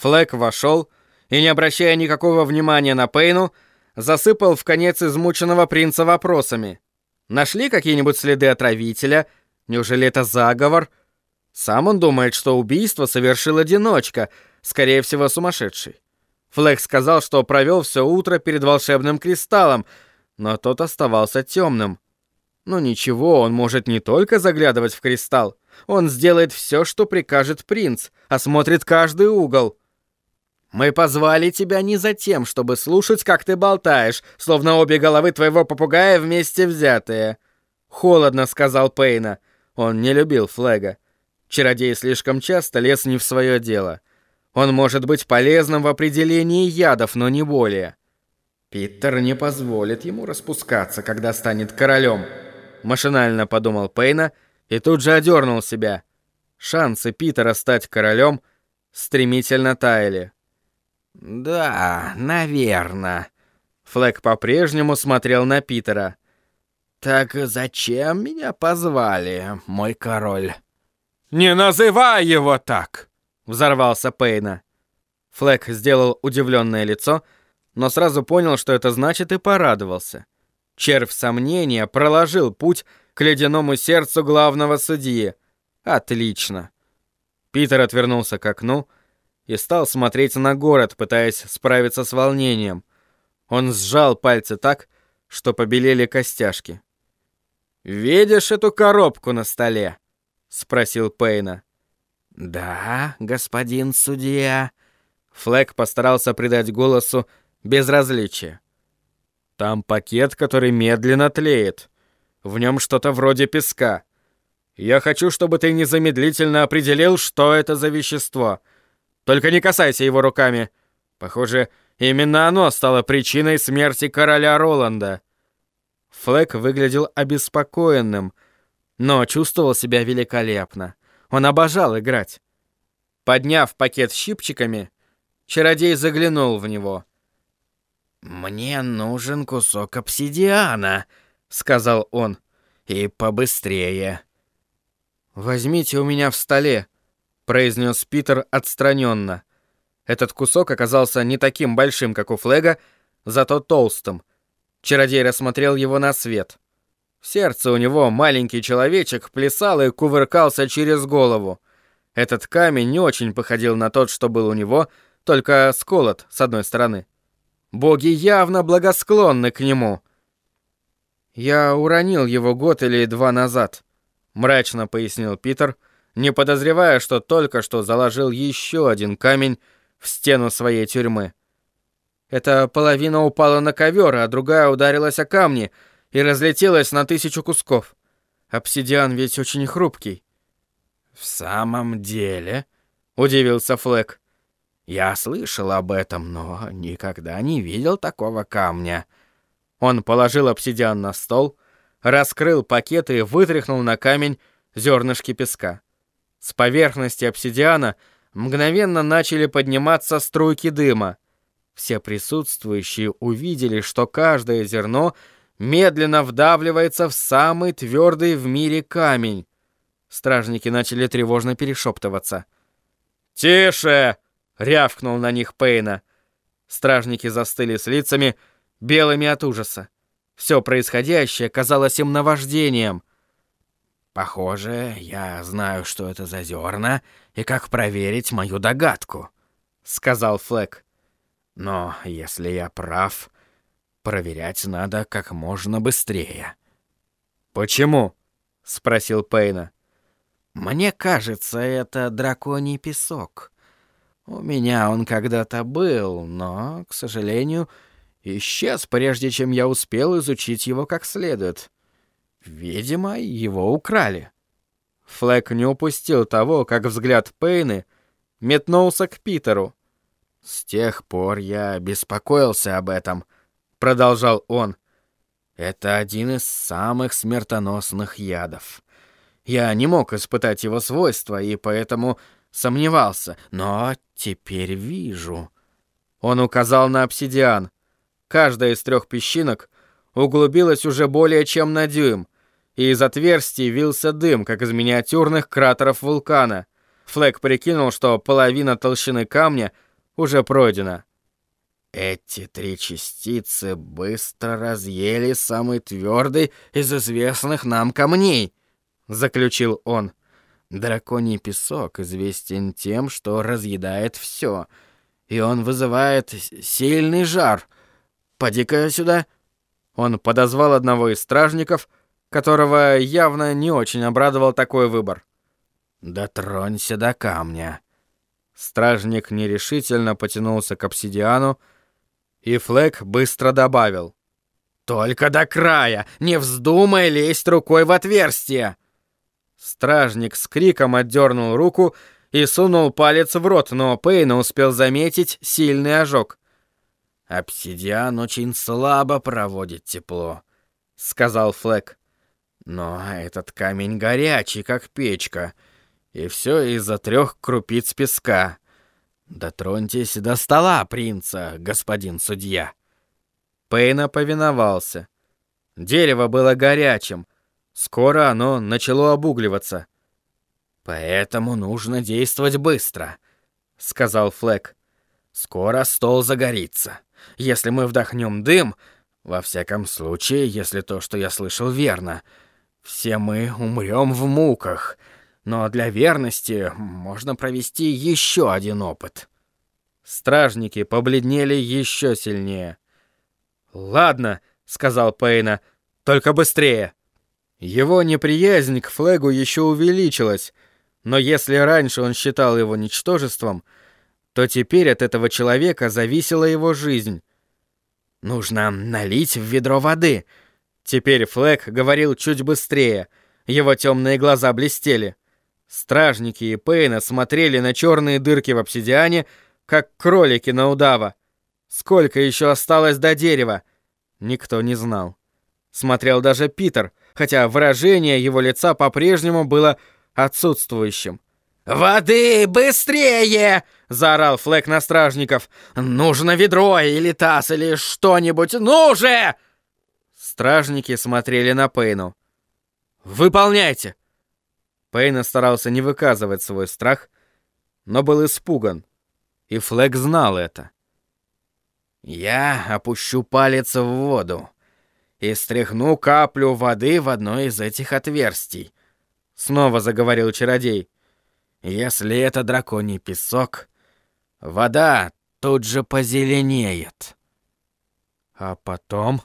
Флэк вошел и, не обращая никакого внимания на Пейну, засыпал в конец измученного принца вопросами. Нашли какие-нибудь следы отравителя? Неужели это заговор? Сам он думает, что убийство совершил одиночка, скорее всего, сумасшедший. Флэк сказал, что провел все утро перед волшебным кристаллом, но тот оставался темным. Ну ничего, он может не только заглядывать в кристалл, он сделает все, что прикажет принц, осмотрит каждый угол. Мы позвали тебя не за тем, чтобы слушать, как ты болтаешь, словно обе головы твоего попугая вместе взятые. Холодно, сказал Пейна. Он не любил Флега. Чародей слишком часто лез не в свое дело. Он может быть полезным в определении ядов, но не более. Питер не позволит ему распускаться, когда станет королем. Машинально подумал Пейна и тут же одернул себя. Шансы Питера стать королем стремительно таяли. «Да, наверное». Флэк по-прежнему смотрел на Питера. «Так зачем меня позвали, мой король?» «Не называй его так!» — взорвался Пейна. Флэк сделал удивленное лицо, но сразу понял, что это значит, и порадовался. Червь сомнения проложил путь к ледяному сердцу главного судьи. Отлично. Питер отвернулся к окну, и стал смотреть на город, пытаясь справиться с волнением. Он сжал пальцы так, что побелели костяшки. «Видишь эту коробку на столе?» — спросил Пейна. «Да, господин судья». Флэк постарался придать голосу безразличие. «Там пакет, который медленно тлеет. В нем что-то вроде песка. Я хочу, чтобы ты незамедлительно определил, что это за вещество — только не касайся его руками. Похоже, именно оно стало причиной смерти короля Роланда. Флэк выглядел обеспокоенным, но чувствовал себя великолепно. Он обожал играть. Подняв пакет щипчиками, чародей заглянул в него. «Мне нужен кусок обсидиана», — сказал он, — «и побыстрее». «Возьмите у меня в столе», произнес Питер отстраненно. Этот кусок оказался не таким большим, как у Флега, зато толстым. Чародей рассмотрел его на свет. В сердце у него маленький человечек плясал и кувыркался через голову. Этот камень не очень походил на тот, что был у него, только сколот с одной стороны. Боги явно благосклонны к нему. «Я уронил его год или два назад», — мрачно пояснил Питер, — не подозревая, что только что заложил еще один камень в стену своей тюрьмы. Эта половина упала на ковер, а другая ударилась о камни и разлетелась на тысячу кусков. Обсидиан ведь очень хрупкий. «В самом деле?» — удивился Флэк. «Я слышал об этом, но никогда не видел такого камня». Он положил обсидиан на стол, раскрыл пакет и вытряхнул на камень зернышки песка. С поверхности обсидиана мгновенно начали подниматься струйки дыма. Все присутствующие увидели, что каждое зерно медленно вдавливается в самый твердый в мире камень. Стражники начали тревожно перешептываться. «Тише!» — рявкнул на них Пейна. Стражники застыли с лицами, белыми от ужаса. Все происходящее казалось им наваждением. Похоже, я знаю, что это за зерна и как проверить мою догадку, сказал Флэк. Но если я прав, проверять надо как можно быстрее. Почему? спросил Пейна. Мне кажется, это драконий песок. У меня он когда-то был, но, к сожалению, исчез, прежде чем я успел изучить его как следует. Видимо, его украли. Флэк не упустил того, как взгляд Пейны метнулся к Питеру. «С тех пор я беспокоился об этом», — продолжал он. «Это один из самых смертоносных ядов. Я не мог испытать его свойства, и поэтому сомневался, но теперь вижу». Он указал на обсидиан. Каждая из трех песчинок углубилась уже более чем на дюйм, и из отверстий вился дым, как из миниатюрных кратеров вулкана. Флэк прикинул, что половина толщины камня уже пройдено. Эти три частицы быстро разъели самый твердый из известных нам камней, заключил он. Драконий песок известен тем, что разъедает все, и он вызывает сильный жар. Поди-ка сюда. Он подозвал одного из стражников, которого явно не очень обрадовал такой выбор. Дотронься до камня. Стражник нерешительно потянулся к обсидиану, и Флэк быстро добавил. «Только до края! Не вздумай лезть рукой в отверстие!» Стражник с криком отдернул руку и сунул палец в рот, но Пейн успел заметить сильный ожог. «Обсидиан очень слабо проводит тепло», — сказал Флэк. «Но этот камень горячий, как печка, и все из-за трех крупиц песка. Дотроньтесь до стола принца, господин судья». Пейна повиновался. Дерево было горячим, Скоро оно начало обугливаться. «Поэтому нужно действовать быстро», — сказал Флэк. «Скоро стол загорится. Если мы вдохнем дым, во всяком случае, если то, что я слышал, верно, все мы умрем в муках. Но для верности можно провести еще один опыт». Стражники побледнели еще сильнее. «Ладно», — сказал Пейна, — «только быстрее». Его неприязнь к Флегу еще увеличилась, но если раньше он считал его ничтожеством, то теперь от этого человека зависела его жизнь. «Нужно налить в ведро воды». Теперь Флэг говорил чуть быстрее, его темные глаза блестели. Стражники и Пейна смотрели на черные дырки в обсидиане, как кролики на удава. Сколько еще осталось до дерева? Никто не знал. Смотрел даже Питер, хотя выражение его лица по-прежнему было отсутствующим. «Воды, быстрее!» — заорал Флэк на стражников. «Нужно ведро или таз или что-нибудь, ну же!» Стражники смотрели на Пейну. «Выполняйте!» Пейна старался не выказывать свой страх, но был испуган, и Флэк знал это. «Я опущу палец в воду», и стряхну каплю воды в одно из этих отверстий. Снова заговорил чародей. Если это драконий песок, вода тут же позеленеет. А потом,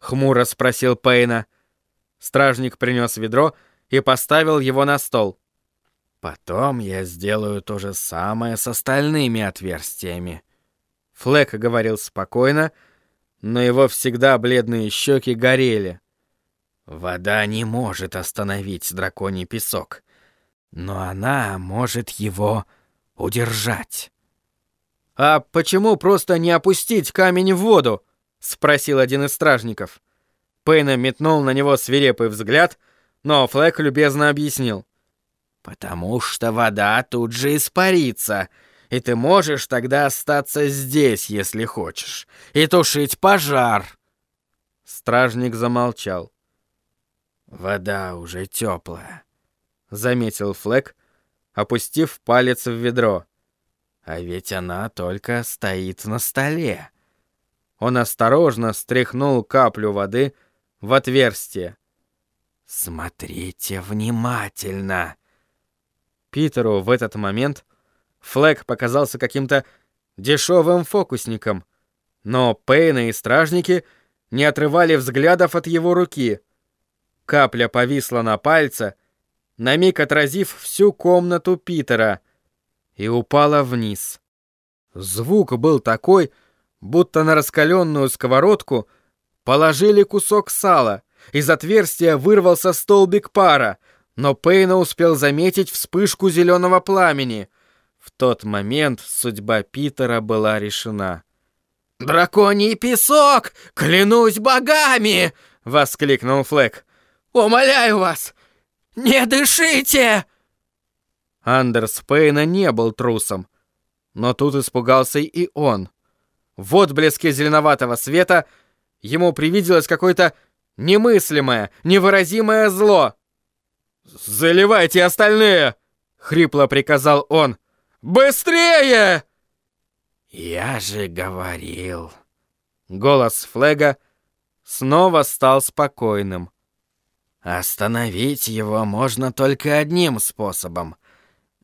хмуро спросил Пейна. Стражник принес ведро и поставил его на стол. Потом я сделаю то же самое с остальными отверстиями. Флэк говорил спокойно, но его всегда бледные щеки горели. Вода не может остановить драконий песок, но она может его удержать. «А почему просто не опустить камень в воду?» — спросил один из стражников. Пейна метнул на него свирепый взгляд, но Флэк любезно объяснил. «Потому что вода тут же испарится, и ты можешь тогда остаться здесь, если хочешь, и тушить пожар. Стражник замолчал. Вода уже теплая, заметил Флэк, опустив палец в ведро. А ведь она только стоит на столе. Он осторожно стряхнул каплю воды в отверстие. Смотрите внимательно. Питеру в этот момент Флэг показался каким-то дешевым фокусником, но Пейна и стражники не отрывали взглядов от его руки. Капля повисла на пальце, на миг отразив всю комнату Питера, и упала вниз. Звук был такой, будто на раскаленную сковородку положили кусок сала, из отверстия вырвался столбик пара, но Пейна успел заметить вспышку зеленого пламени — в тот момент судьба Питера была решена. «Драконий песок! Клянусь богами!» — воскликнул Флэк. «Умоляю вас! Не дышите!» Андерс Пейна не был трусом, но тут испугался и он. В отблеске зеленоватого света ему привиделось какое-то немыслимое, невыразимое зло. «Заливайте остальные!» — хрипло приказал он. Быстрее!» Я же говорил. Голос Флега снова стал спокойным. Остановить его можно только одним способом.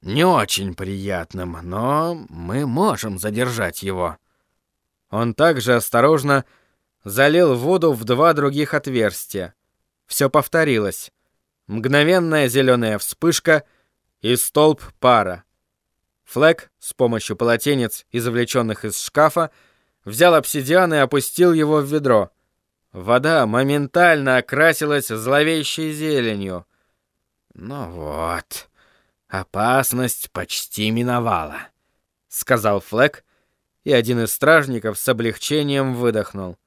Не очень приятным, но мы можем задержать его. Он также осторожно залил воду в два других отверстия. Все повторилось. Мгновенная зеленая вспышка и столб пара. Флэк с помощью полотенец, извлеченных из шкафа, взял обсидиан и опустил его в ведро. Вода моментально окрасилась зловещей зеленью. «Ну вот, опасность почти миновала», — сказал Флэк, и один из стражников с облегчением выдохнул.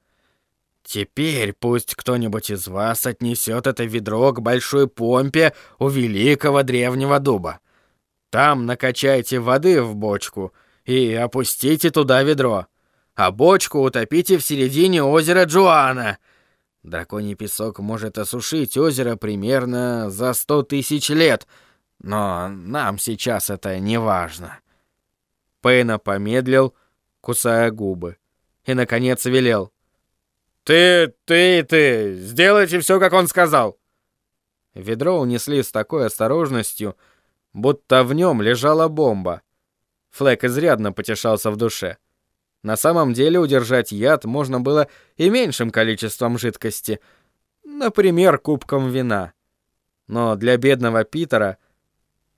«Теперь пусть кто-нибудь из вас отнесет это ведро к большой помпе у великого древнего дуба. Там накачайте воды в бочку и опустите туда ведро, а бочку утопите в середине озера Джоана. Драконий песок может осушить озеро примерно за сто тысяч лет, но нам сейчас это не важно. Пейна помедлил, кусая губы, и, наконец, велел. «Ты, ты, ты, сделайте все, как он сказал!» Ведро унесли с такой осторожностью, будто в нем лежала бомба. Флэк изрядно потешался в душе. На самом деле удержать яд можно было и меньшим количеством жидкости, например, кубком вина. Но для бедного Питера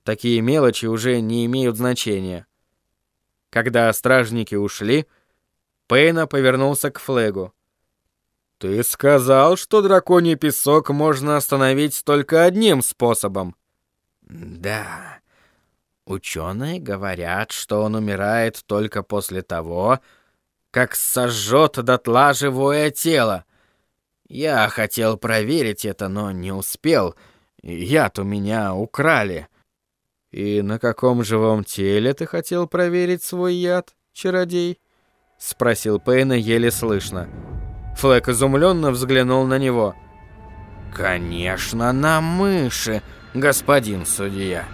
такие мелочи уже не имеют значения. Когда стражники ушли, Пейна повернулся к Флегу. «Ты сказал, что драконий песок можно остановить только одним способом». Да. Ученые говорят, что он умирает только после того, как сожжет дотла живое тело. Я хотел проверить это, но не успел. Яд у меня украли. И на каком живом теле ты хотел проверить свой яд, чародей? спросил Пейна еле слышно. Флэк изумленно взглянул на него. Конечно, на мыши господин судья.